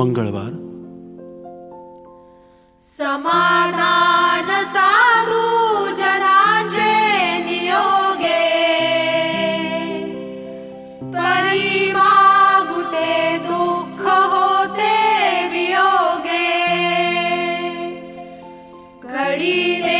मंगलवार। समाधान साधू जनाचे नियोगे। परिमागुते दुख होते वियोगे। घडीने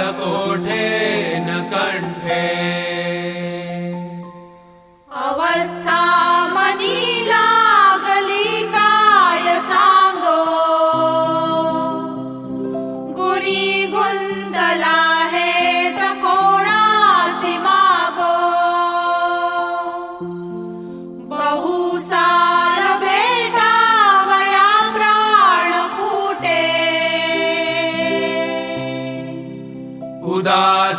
agora.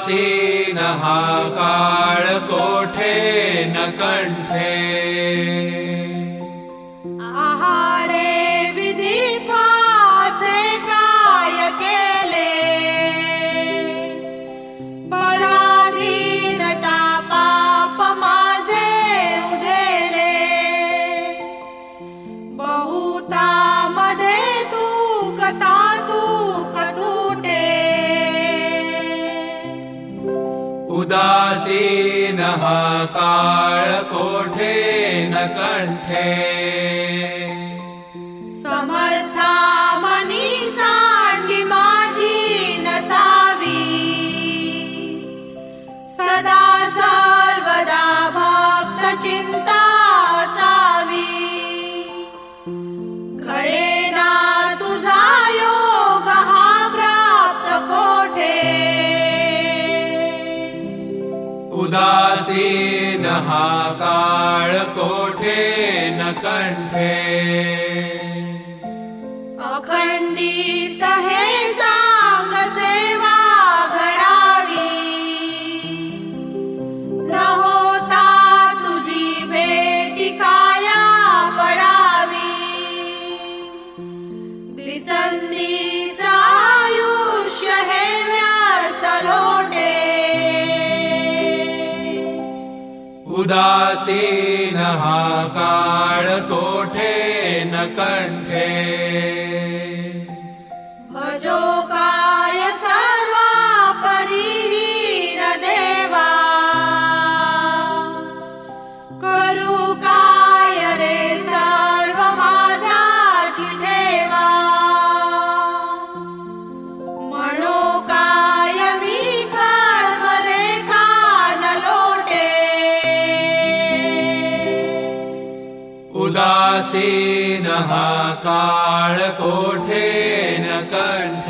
उपासेनः कालको उदासीनः कालकोठे न कण्ठे उदासीनः दहाकाळ न कण्ठे अखण्डित उदासीनः कालकोठे न कण्ठे उदासीनः काळकोठेन कण्ठ